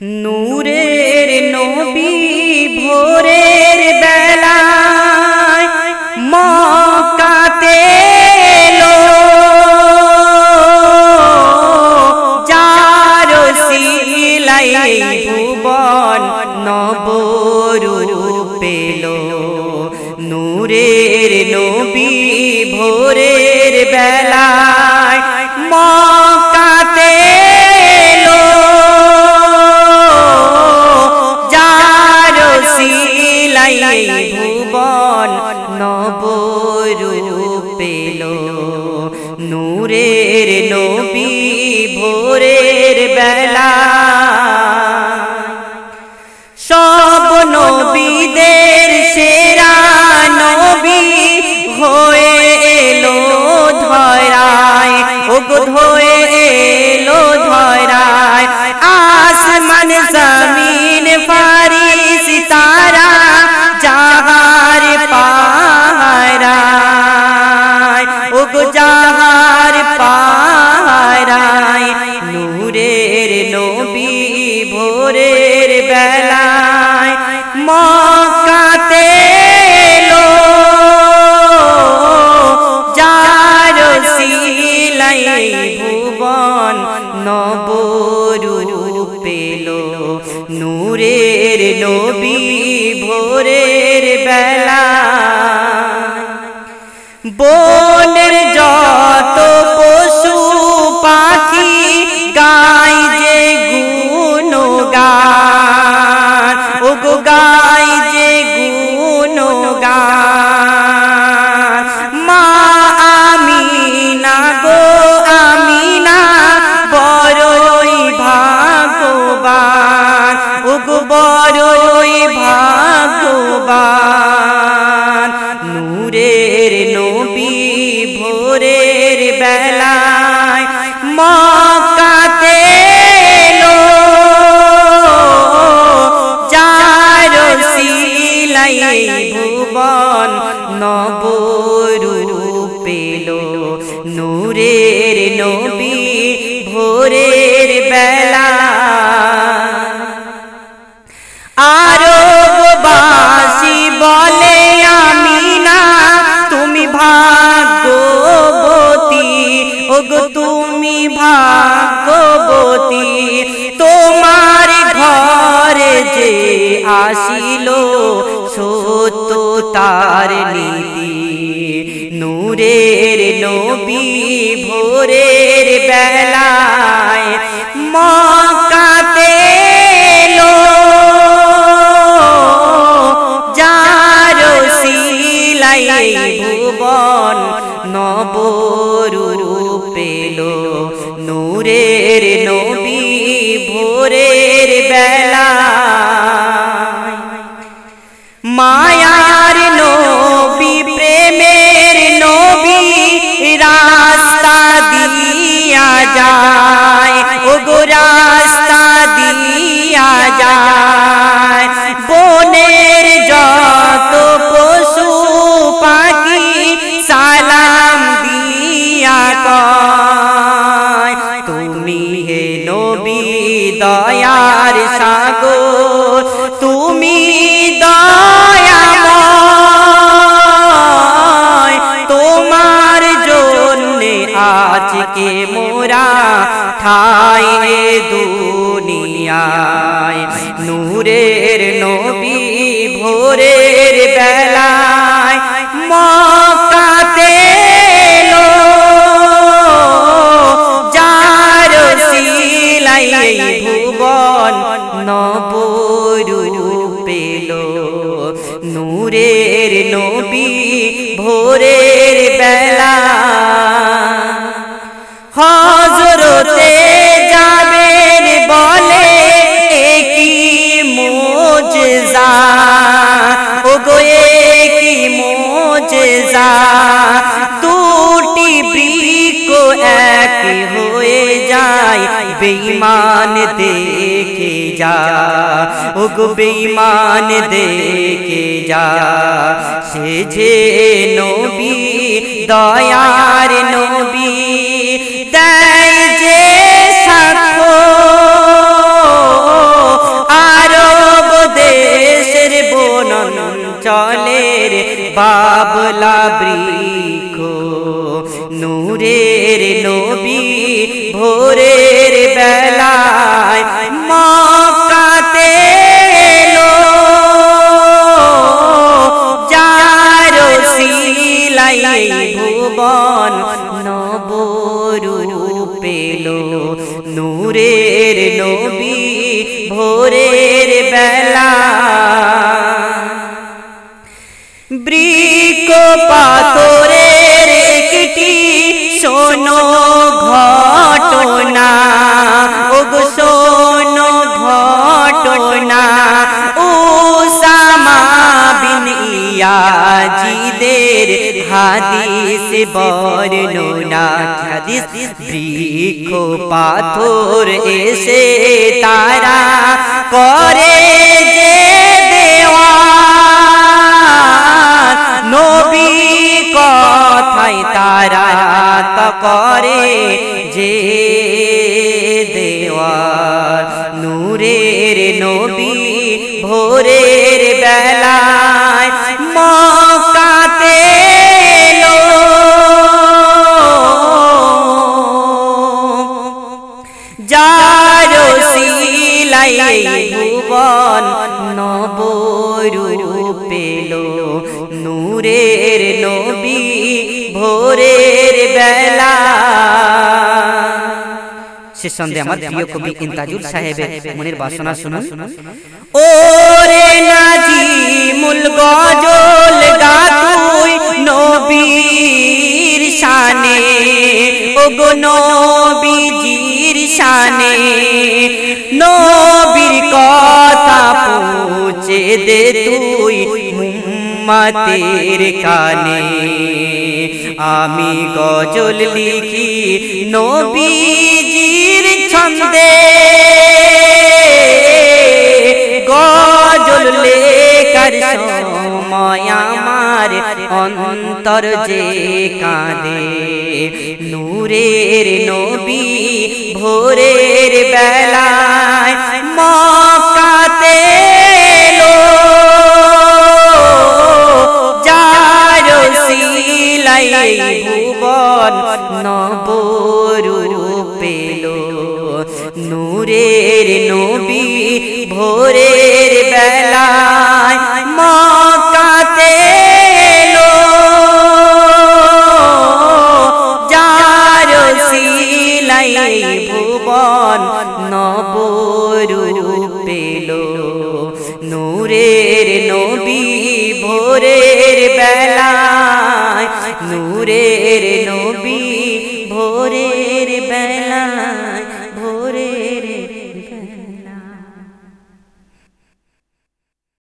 নূরের নবী ভোরের বেলায় মকাতে এলো। যার সিলাই ভুবন নবরূপ পেল। হয়ে এলো ধরায়। আসমান, জমিন, ফারিস, তারা জাহার পাহারায়। ওগো জাহার পাহারায়, নূরের নবী ভোরের বেলায়। মক্কাতে নবী ভোরের বেলা। বনের যত নবরূপ পেল। নূরের নবী ভোরের বেলা। আরববাসী বলে তার নীতি। নূরের নবী ভোরের বেলায় মক্কাতে এলো। যার সিলাই ভুবন নবরূপ পেল নূরের নবী ভোরের বেলা আজকে মোরা ঠাই দুনিয়ায়। নূরের নবী ভোরের বেলায় মক্কাতে হজরতে যাবেন বলে একই মোজা ও গো একই মোজা দুটি বৃক্ষ এক হয়ে যায়, বেঈমান দেখে যা। ও গো বেঈমান দেখে যা। সে যে নবী, দয়ার নবী মালা বৃক্ষ নূরের নবী ভোরের বেলায় মকাতে লো যারো সিলাই ভুবন নবরু পেল। নূরের নবী ভোরের হাদিস বর্ণনা হাদিস বৃক্ষ পাথর এসে তারা করে যে দেওয়া নবী কথায় তারা ত করে যে ভুবন নবরূপ পেল নূরের নবী ভোরের বেলা। সে সন্ধে আমার প্রিয় কবি ইন্তাজুল সাহেবের মনের বাসনা শুনুন। ওরে নাজিমুল গজল গা তুই নবীর শানে। ও গো নবীজির শানে নবীর কথা পৌঁছে দে তুই উম্মতের কানে। আমি গজল লিখি নবীজির ছন্দে। অন্তর যে কাঁদে নূরের নবী ভোরের বেলায় মকাতে নূরের নবী ভোরের বেলায় নূরের নবী